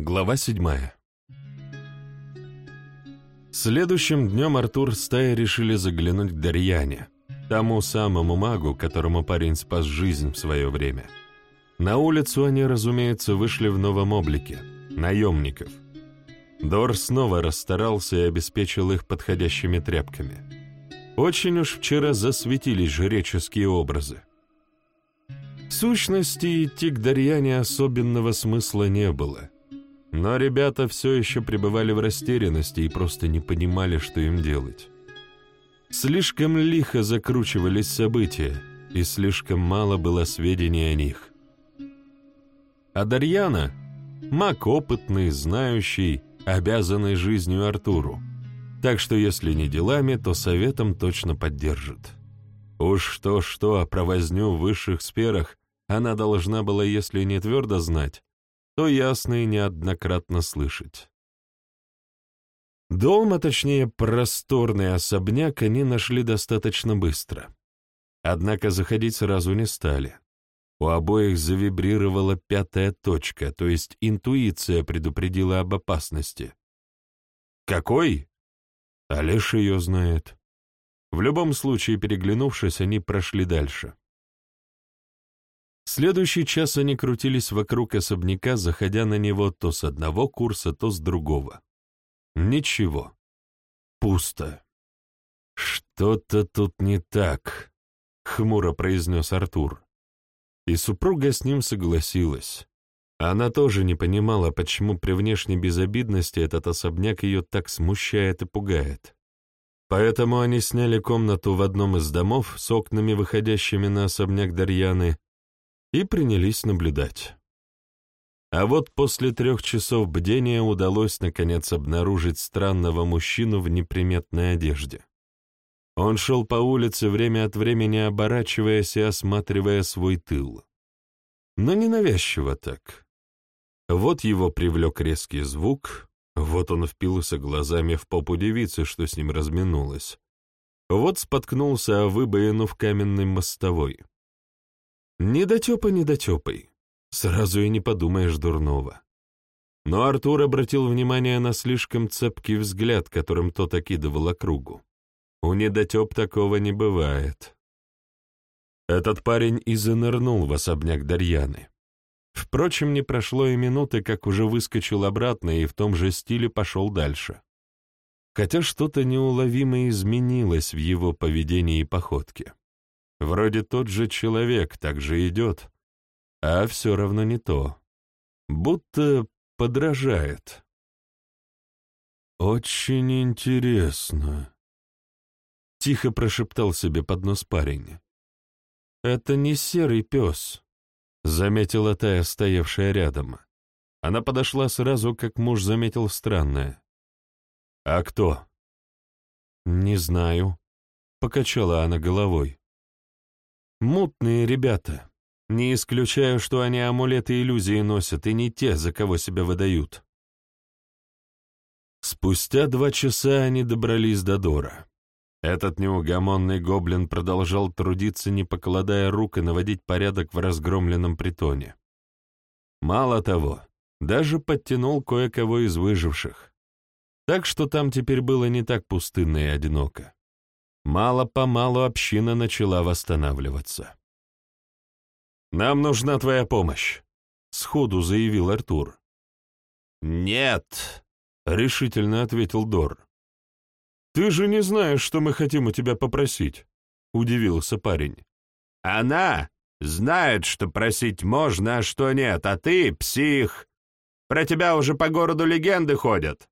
Глава седьмая. Следующим днем Артур с Таей решили заглянуть к Дарьяне, тому самому магу, которому парень спас жизнь в свое время. На улицу они, разумеется, вышли в новом облике — наемников. Дор снова расстарался и обеспечил их подходящими тряпками. Очень уж вчера засветились жреческие образы. В сущности, идти к Дарьяне особенного смысла не было. Но ребята все еще пребывали в растерянности и просто не понимали, что им делать. Слишком лихо закручивались события, и слишком мало было сведений о них. А Дарьяна — маг опытный, знающий, обязанный жизнью Артуру. Так что если не делами, то советом точно поддержит. Уж что-что, а про возню в высших сферах она должна была, если не твердо знать, то ясно и неоднократно слышать. Дом, а точнее просторный особняк, они нашли достаточно быстро. Однако заходить сразу не стали. У обоих завибрировала пятая точка, то есть интуиция предупредила об опасности. Какой? Лишь ее знает. В любом случае, переглянувшись, они прошли дальше. Следующий час они крутились вокруг особняка, заходя на него то с одного курса, то с другого. Ничего. Пусто. «Что-то тут не так», — хмуро произнес Артур. И супруга с ним согласилась. Она тоже не понимала, почему при внешней безобидности этот особняк ее так смущает и пугает. Поэтому они сняли комнату в одном из домов с окнами, выходящими на особняк Дарьяны, и принялись наблюдать. А вот после трех часов бдения удалось наконец обнаружить странного мужчину в неприметной одежде. Он шел по улице, время от времени оборачиваясь и осматривая свой тыл. Но ненавязчиво так. Вот его привлек резкий звук, вот он впился глазами в попу девицы, что с ним разминулась. Вот споткнулся о выбоину в каменной мостовой. Недотепа недотепой. Сразу и не подумаешь дурного. Но Артур обратил внимание на слишком цепкий взгляд, которым тот окидывал округу. У недотеп такого не бывает. Этот парень и занырнул в особняк Дарьяны. Впрочем, не прошло и минуты, как уже выскочил обратно и в том же стиле пошел дальше. Хотя что-то неуловимо изменилось в его поведении и походке. Вроде тот же человек так же идет, а все равно не то. Будто подражает. «Очень интересно», — тихо прошептал себе под нос парень. «Это не серый пес», — заметила Тая, стоявшая рядом. Она подошла сразу, как муж заметил странное. «А кто?» «Не знаю», — покачала она головой. Мутные ребята. Не исключаю, что они амулеты иллюзии носят, и не те, за кого себя выдают. Спустя два часа они добрались до Дора. Этот неугомонный гоблин продолжал трудиться, не покладая рук, и наводить порядок в разгромленном притоне. Мало того, даже подтянул кое-кого из выживших. Так что там теперь было не так пустынно и одиноко. Мало-помалу община начала восстанавливаться. «Нам нужна твоя помощь», — сходу заявил Артур. «Нет», — решительно ответил Дор. «Ты же не знаешь, что мы хотим у тебя попросить», — удивился парень. «Она знает, что просить можно, а что нет, а ты — псих. Про тебя уже по городу легенды ходят.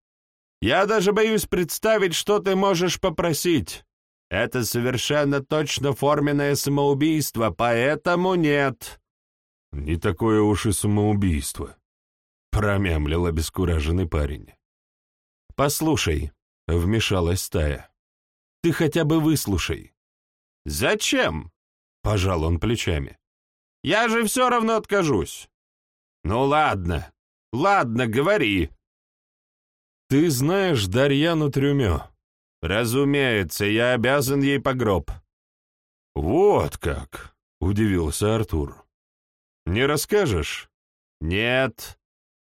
Я даже боюсь представить, что ты можешь попросить. Это совершенно точно форменное самоубийство, поэтому нет». «Не такое уж и самоубийство», — промямлил обескураженный парень. «Послушай», — вмешалась стая, — «ты хотя бы выслушай». «Зачем?» — пожал он плечами. «Я же все равно откажусь». «Ну ладно, ладно, говори». «Ты знаешь Дарьяну Трюмё?» «Разумеется, я обязан ей погроб». «Вот как!» — удивился Артур. «Не расскажешь?» «Нет».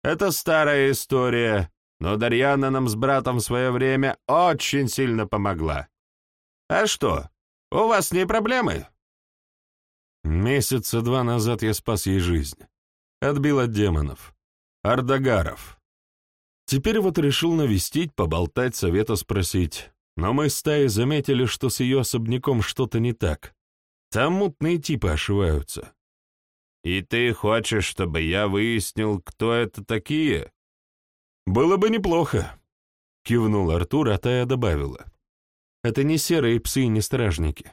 Это старая история, но Дарьяна нам с братом в свое время очень сильно помогла. А что, у вас с ней проблемы?» Месяца два назад я спас ей жизнь. Отбил от демонов. Ардагаров. Теперь вот решил навестить, поболтать, совета спросить. Но мы с Таей заметили, что с ее особняком что-то не так. Там мутные типы ошиваются. «И ты хочешь, чтобы я выяснил, кто это такие?» «Было бы неплохо», — кивнул Артур, а Тая добавила. «Это не серые псы и не стражники.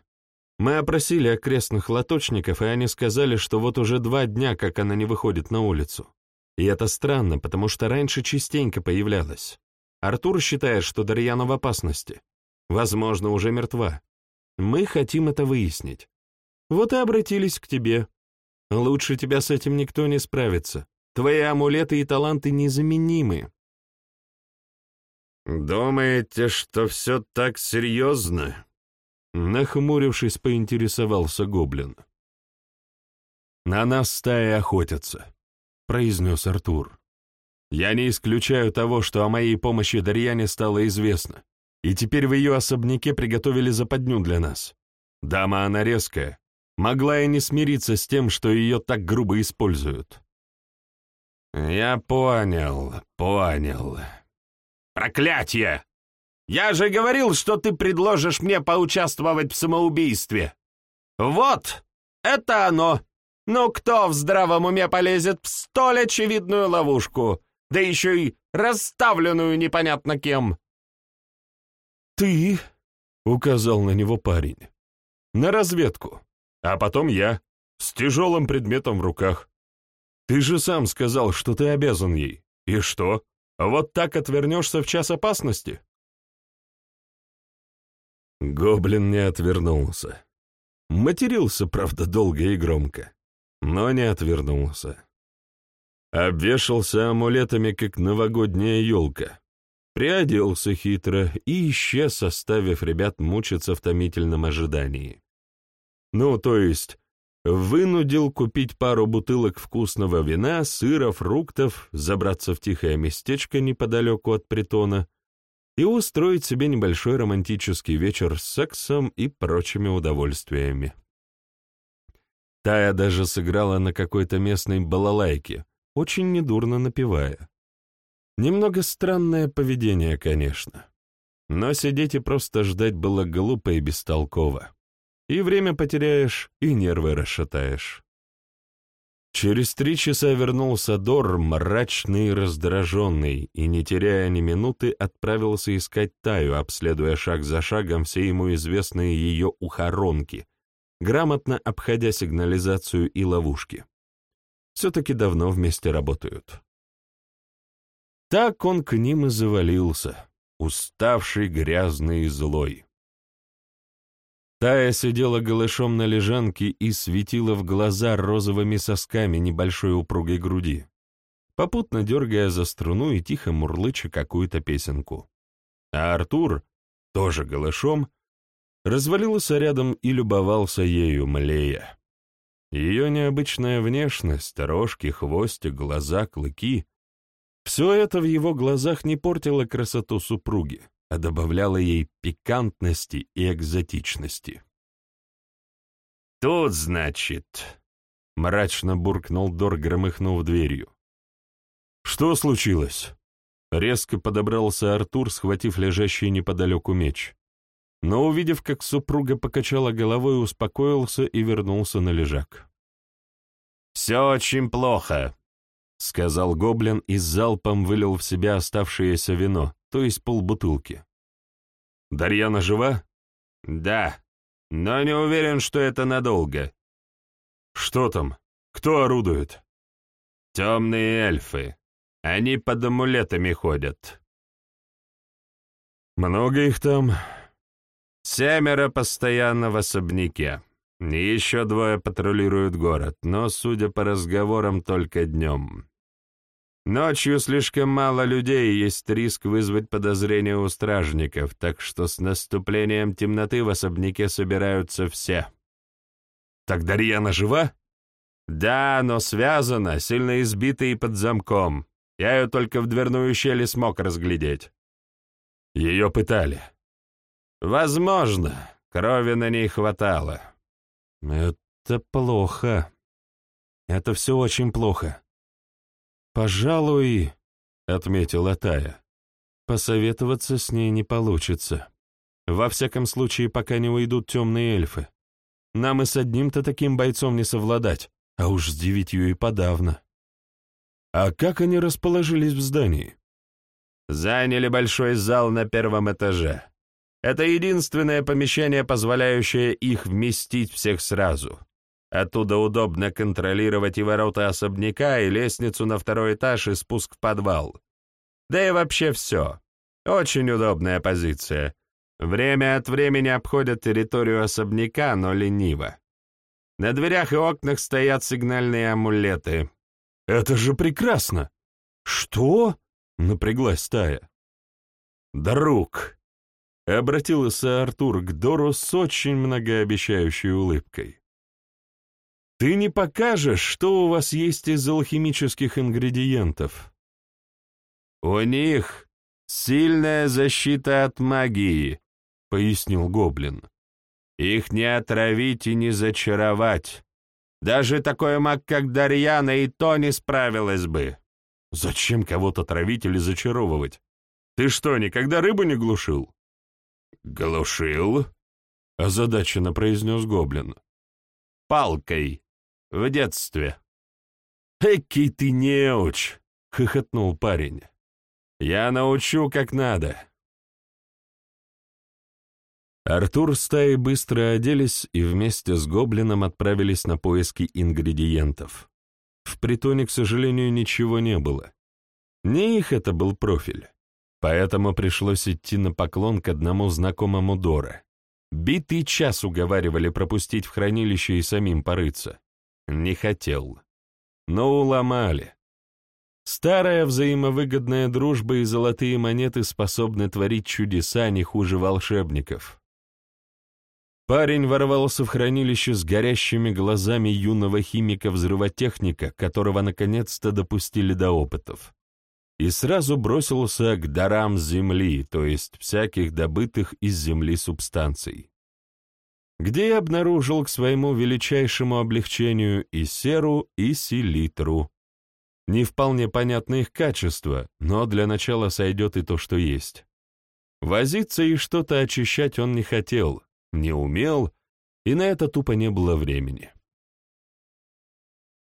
Мы опросили окрестных лоточников, и они сказали, что вот уже два дня, как она не выходит на улицу. И это странно, потому что раньше частенько появлялась. Артур считает, что Дарьяна в опасности. Возможно, уже мертва. Мы хотим это выяснить. Вот и обратились к тебе. Лучше тебя с этим никто не справится. Твои амулеты и таланты незаменимы. «Думаете, что все так серьезно?» Нахмурившись, поинтересовался гоблин. «На нас стая охотятся», — произнес Артур. «Я не исключаю того, что о моей помощи Дарьяне стало известно, и теперь в ее особняке приготовили западню для нас. Дама она резкая, могла и не смириться с тем, что ее так грубо используют. «Я понял, понял. Проклятье! Я же говорил, что ты предложишь мне поучаствовать в самоубийстве. Вот, это оно. Ну кто в здравом уме полезет в столь очевидную ловушку, да еще и расставленную непонятно кем?» «Ты?» — указал на него парень. «На разведку. А потом я, с тяжелым предметом в руках. Ты же сам сказал, что ты обязан ей. И что, вот так отвернешься в час опасности?» Гоблин не отвернулся. Матерился, правда, долго и громко, но не отвернулся. Обвешался амулетами, как новогодняя елка. Приоделся хитро и исчез, оставив ребят мучиться в томительном ожидании. Ну, то есть, вынудил купить пару бутылок вкусного вина, сыра, фруктов, забраться в тихое местечко неподалеку от притона и устроить себе небольшой романтический вечер с сексом и прочими удовольствиями. Тая даже сыграла на какой-то местной балалайке, очень недурно напевая. Немного странное поведение, конечно. Но сидеть и просто ждать было глупо и бестолково. И время потеряешь, и нервы расшатаешь. Через три часа вернулся Дор, мрачный и раздраженный, и, не теряя ни минуты, отправился искать Таю, обследуя шаг за шагом все ему известные ее ухоронки, грамотно обходя сигнализацию и ловушки. Все-таки давно вместе работают. Так он к ним и завалился, уставший, грязный и злой. Тая сидела голышом на лежанке и светила в глаза розовыми сосками небольшой упругой груди, попутно дергая за струну и тихо мурлыча какую-то песенку. А Артур, тоже голышом, развалился рядом и любовался ею, млея. Ее необычная внешность, рожки, хвостик, глаза, клыки — все это в его глазах не портило красоту супруги а добавляла ей пикантности и экзотичности. «Тут, значит...» — мрачно буркнул Дор, громыхнув дверью. «Что случилось?» Резко подобрался Артур, схватив лежащий неподалеку меч. Но, увидев, как супруга покачала головой, успокоился и вернулся на лежак. «Все очень плохо», — сказал гоблин и залпом вылил в себя оставшееся вино, то есть полбутылки. «Дарьяна жива?» «Да, но не уверен, что это надолго». «Что там? Кто орудует?» «Темные эльфы. Они под амулетами ходят». «Много их там?» «Семеро постоянно в особняке. Еще двое патрулируют город, но, судя по разговорам, только днем. Ночью слишком мало людей, есть риск вызвать подозрения у стражников, так что с наступлением темноты в особняке собираются все. Так Дарьяна жива? Да, но связана, сильно избита и под замком. Я ее только в дверную щель смог разглядеть. Ее пытали. Возможно, крови на ней хватало. Это плохо. Это все очень плохо. Пожалуй, — отметила Тая, — посоветоваться с ней не получится. Во всяком случае, пока не уйдут темные эльфы. Нам и с одним-то таким бойцом не совладать, а уж с девятью и подавно. А как они расположились в здании? Заняли большой зал на первом этаже. Это единственное помещение, позволяющее их вместить всех сразу. Оттуда удобно контролировать и ворота особняка, и лестницу на второй этаж, и спуск в подвал. Да и вообще все. Очень удобная позиция. Время от времени обходят территорию особняка, но лениво. На дверях и окнах стоят сигнальные амулеты. «Это же прекрасно!» «Что?» — напряглась стая. «Друг!» — обратился Артур к Дору с очень многообещающей улыбкой. «Ты не покажешь, что у вас есть из алхимических ингредиентов?» «У них сильная защита от магии», — пояснил Гоблин. «Их не отравить и не зачаровать. Даже такой маг, как Дарьяна, и то не справилась бы». «Зачем кого-то травить или зачаровывать? Ты что, никогда рыбу не глушил?» «Глушил?» — озадаченно произнес Гоблин. «Палкой. В детстве». «Экий ты неуч!» — хохотнул парень. «Я научу, как надо. Артур с Таей быстро оделись и вместе с Гоблином отправились на поиски ингредиентов. В притоне, к сожалению, ничего не было. Не их это был профиль. Поэтому пришлось идти на поклон к одному знакомому Дора. Битый час уговаривали пропустить в хранилище и самим порыться. Не хотел. Но уломали. Старая взаимовыгодная дружба и золотые монеты способны творить чудеса не хуже волшебников. Парень ворвался в хранилище с горящими глазами юного химика-взрывотехника, которого наконец-то допустили до опытов, и сразу бросился к дарам земли, то есть всяких добытых из земли субстанций, где и обнаружил к своему величайшему облегчению и серу, и селитру. Не вполне понятны их качества, но для начала сойдет и то, что есть. Возиться и что-то очищать он не хотел — не умел, и на это тупо не было времени.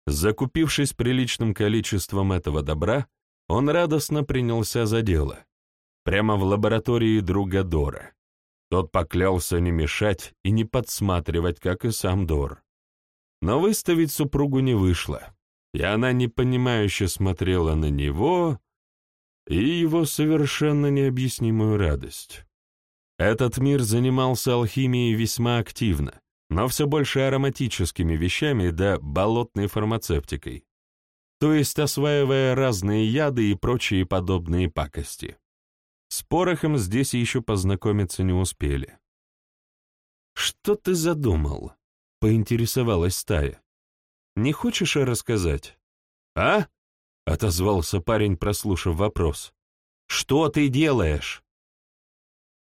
Закупившись приличным количеством этого добра, он радостно принялся за дело. Прямо в лаборатории друга Дора. Тот поклялся не мешать и не подсматривать, как и сам Дор. Но выставить супругу не вышло, и она непонимающе смотрела на него и его совершенно необъяснимую радость. Этот мир занимался алхимией весьма активно, но все больше ароматическими вещами да болотной фармацевтикой, то есть осваивая разные яды и прочие подобные пакости. С порохом здесь еще познакомиться не успели. «Что ты задумал?» — поинтересовалась стая. «Не хочешь рассказать?» «А?» — отозвался парень, прослушав вопрос. «Что ты делаешь?»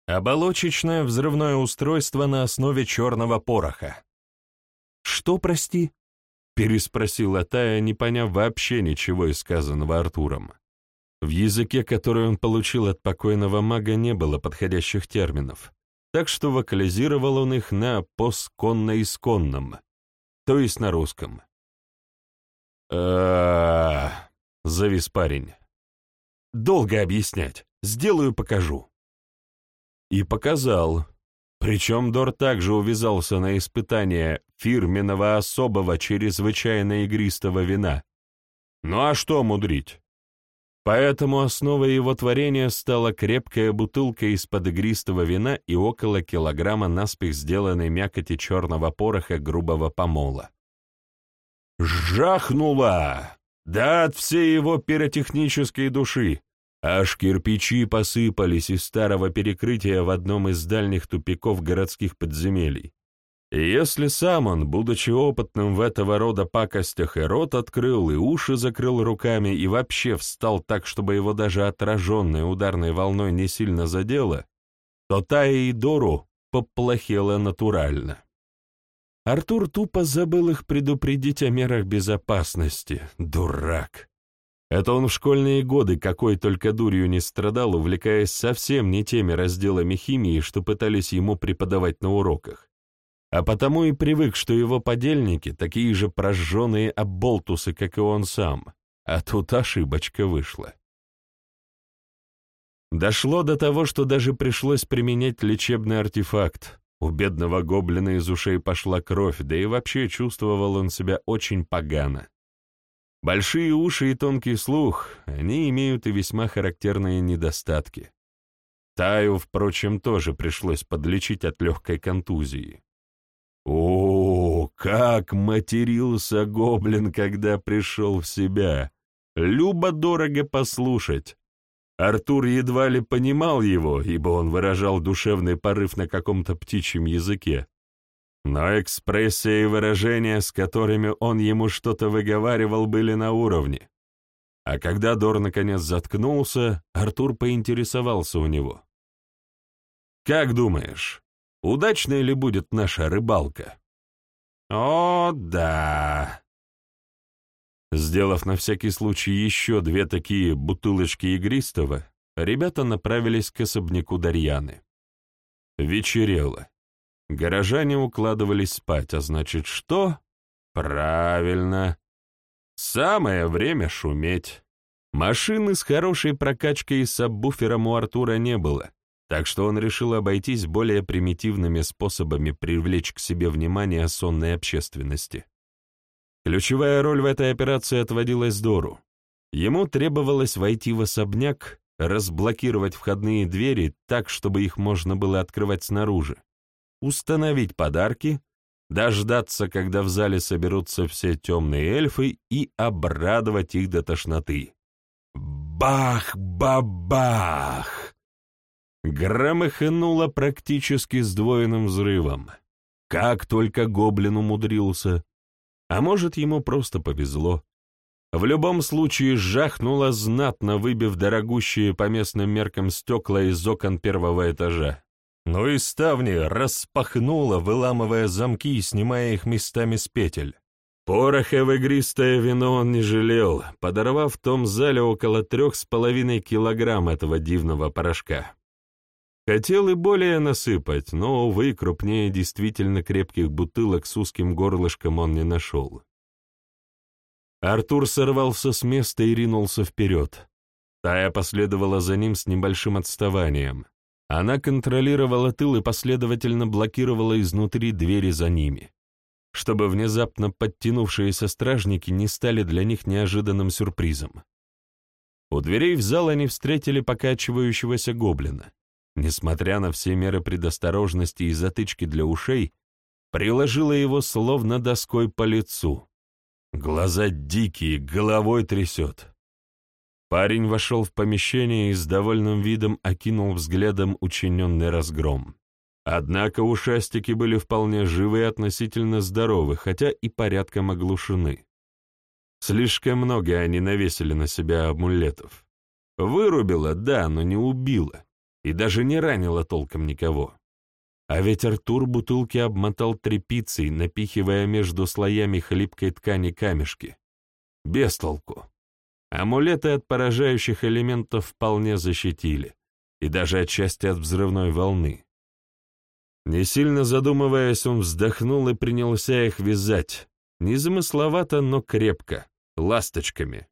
Оболочечное взрывное устройство на основе черного пороха. «Что, прости?» — переспросила Тая, не поняв вообще ничего из сказанного Артуром. В языке, который он получил от покойного мага, не было подходящих терминов, так что вокализировал он их на посконно-исконном, то есть на русском. а завис парень. «Долго объяснять. Сделаю, покажу». И показал. Причем Дор также увязался на испытание фирменного особого чрезвычайно игристого вина. Ну а что мудрить? Поэтому основой его творения стала крепкая бутылка из-под игристого вина и около килограмма наспех сделанной мякоти черного пороха грубого помола. Жахнула! Да от всей его пиротехнической души! Аж кирпичи посыпались из старого перекрытия в одном из дальних тупиков городских подземелий. Если сам он, будучи опытным в этого рода пакостях, и рот открыл, и уши закрыл руками, и вообще встал так, чтобы его даже отраженной ударной волной не сильно задело, то Тая и Дору поплохело натурально. Артур тупо забыл их предупредить о мерах безопасности. Дурак. Это он в школьные годы какой только дурью не страдал, увлекаясь совсем не теми разделами химии, что пытались ему преподавать на уроках а потому и привык, что его подельники такие же прожженные оболтусы, как и он сам, а тут ошибочка вышла. Дошло до того, что даже пришлось применять лечебный артефакт. У бедного гоблина из ушей пошла кровь, да и вообще чувствовал он себя очень погано. Большие уши и тонкий слух, они имеют и весьма характерные недостатки. Таю, впрочем, тоже пришлось подлечить от легкой контузии. О, как матерился гоблин, когда пришел в себя! Любо-дорого послушать. Артур едва ли понимал его, ибо он выражал душевный порыв на каком-то птичьем языке. Но экспрессия и выражения, с которыми он ему что-то выговаривал, были на уровне. А когда Дор наконец заткнулся, Артур поинтересовался у него. «Как думаешь, Удачная ли будет наша рыбалка? О, да. Сделав на всякий случай еще две такие бутылочки игристого, ребята направились к особняку Дарьяны. Вечерело. Горожане укладывались спать, а значит что? Правильно. Самое время шуметь. Машины с хорошей прокачкой и сабвуфером у Артура не было, так что он решил обойтись более примитивными способами привлечь к себе внимание сонной общественности. Ключевая роль в этой операции отводилась Дору. Ему требовалось войти в особняк, разблокировать входные двери так, чтобы их можно было открывать снаружи, установить подарки, дождаться, когда в зале соберутся все темные эльфы и обрадовать их до тошноты. Бах-ба-бах! Громыхнуло практически сдвоенным взрывом. Как только гоблин умудрился. А может, ему просто повезло. В любом случае жахнуло знатно, выбив дорогущие по местным меркам стекла из окон первого этажа. Ну и ставни распахнуло, выламывая замки и снимая их местами с петель. Пороха в игристое вино он не жалел, подорвав в том зале около трех с половиной килограмм этого дивного порошка. Хотел и более насыпать, но, увы, крупнее действительно крепких бутылок с узким горлышком он не нашел. Артур сорвался с места и ринулся вперед. Тая последовала за ним с небольшим отставанием. Она контролировала тыл и последовательно блокировала изнутри двери за ними, чтобы внезапно подтянувшиеся стражники не стали для них неожиданным сюрпризом. У дверей в зал они встретили покачивающегося гоблина несмотря на все меры предосторожности и затычки для ушей, приложила его словно доской по лицу. Глаза дикие, головой трясет. Парень вошел в помещение и с довольным видом окинул взглядом учиненный разгром. Однако ушастики были вполне живы и относительно здоровы, хотя и порядком оглушены. Слишком много они навесили на себя амулетов. Вырубило, да, но не убило и даже не ранила толком никого. А ведь Артур бутылки обмотал тряпицей, напихивая между слоями хлипкой ткани камешки. Без толку. Амулеты от поражающих элементов вполне защитили, и даже отчасти от взрывной волны. Не сильно задумываясь, он вздохнул и принялся их вязать. Незамысловато, но крепко, ласточками.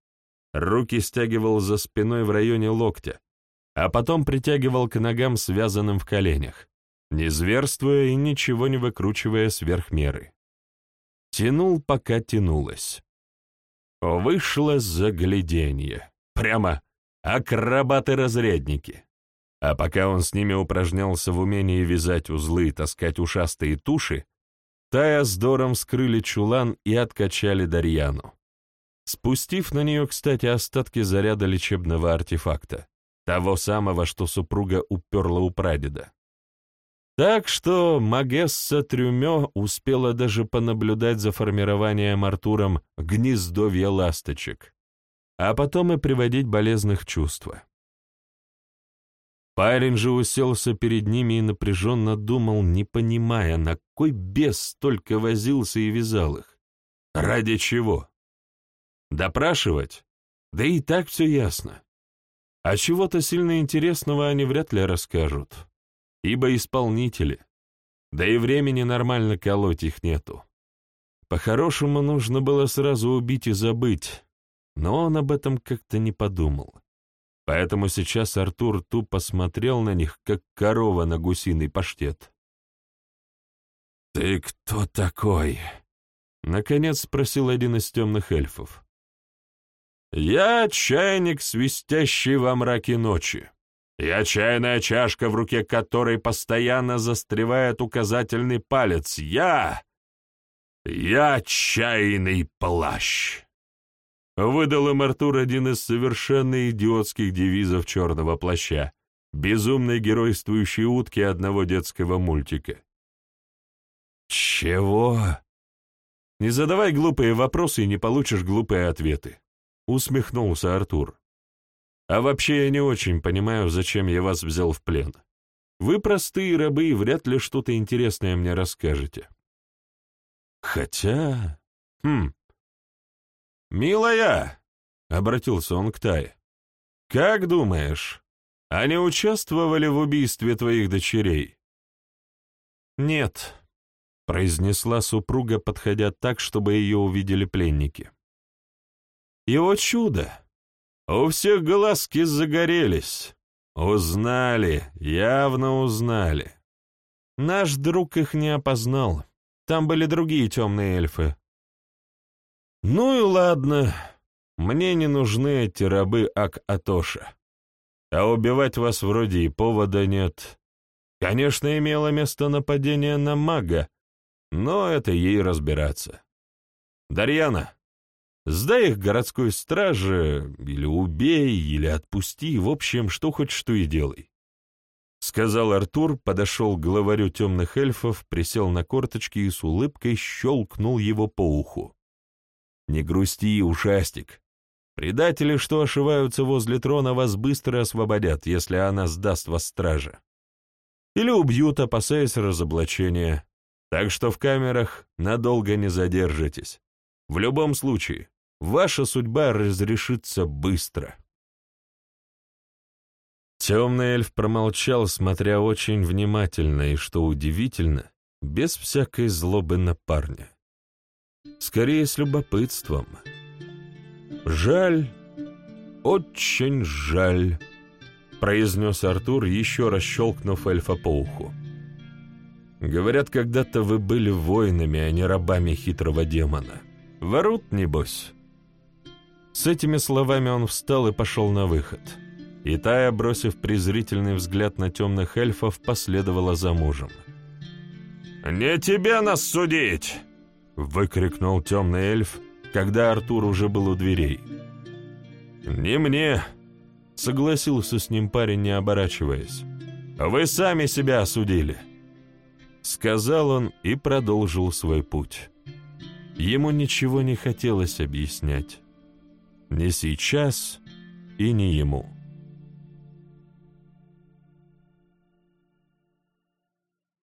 Руки стягивал за спиной в районе локтя, а потом притягивал к ногам, связанным в коленях, не зверствуя и ничего не выкручивая сверх меры. Тянул, пока тянулось. Вышло загляденье. Прямо акробаты-разрядники. А пока он с ними упражнялся в умении вязать узлы и таскать ушастые туши, Тая с Дором скрыли чулан и откачали Дарьяну. Спустив на нее, кстати, остатки заряда лечебного артефакта. Того самого, что супруга уперла у прадеда. Так что Магесса Трюмё успела даже понаблюдать за формированием Артуром гнездовья ласточек, а потом и приводить болезных чувства. Парень же уселся перед ними и напряженно думал, не понимая, на кой бес столько возился и вязал их. Ради чего? Допрашивать? Да и так все ясно. А чего-то сильно интересного они вряд ли расскажут, ибо исполнители. Да и времени нормально колоть их нету. По-хорошему нужно было сразу убить и забыть, но он об этом как-то не подумал. Поэтому сейчас Артур тупо смотрел на них, как корова на гусиный паштет. «Ты кто такой?» — наконец спросил один из темных эльфов. «Я чайник, свистящий во мраке ночи. Я чайная чашка, в руке которой постоянно застревает указательный палец. Я... Я чайный плащ!» Выдал им Артур один из совершенно идиотских девизов черного плаща, безумной геройствующей утки одного детского мультика. «Чего?» «Не задавай глупые вопросы и не получишь глупые ответы усмехнулся Артур. А вообще я не очень понимаю, зачем я вас взял в плен. Вы простые рабы и вряд ли что-то интересное мне расскажете. Хотя... Хм... «Милая!» — обратился он к Тае. «Как думаешь, они участвовали в убийстве твоих дочерей?» «Нет», — произнесла супруга, подходя так, чтобы ее увидели пленники. И, о чудо, у всех глазки загорелись. Узнали, явно узнали. Наш друг их не опознал. Там были другие темные эльфы. Ну и ладно. Мне не нужны эти рабы Ак-Атоша. А убивать вас вроде и повода нет. Конечно, имело место нападение на мага, но это ей разбираться. Дарьяна, Сдай их городской страже, или убей, или отпусти, в общем, что хоть что и делай. Сказал Артур, подошел к главарю темных эльфов, присел на корточки и с улыбкой щелкнул его по уху. «Не грусти, ушастик. Предатели, что ошиваются возле трона, вас быстро освободят, если она сдаст вас страже. Или убьют, опасаясь разоблачения. Так что в камерах надолго не задержитесь. В любом случае, ваша судьба разрешится быстро. Темный эльф промолчал, смотря очень внимательно и, что удивительно, без всякой злобы на парня. Скорее, с любопытством. «Жаль, очень жаль», — произнес Артур, еще раз щелкнув эльфа по уху. «Говорят, когда-то вы были воинами, а не рабами хитрого демона». Ворут, небось?» С этими словами он встал и пошел на выход. И Тая, бросив презрительный взгляд на темных эльфов, последовала за мужем. «Не тебе нас судить!» — выкрикнул темный эльф, когда Артур уже был у дверей. «Не мне!» — согласился с ним парень, не оборачиваясь. «Вы сами себя осудили!» Сказал он и продолжил свой путь. Ему ничего не хотелось объяснять. Ни сейчас и не ему.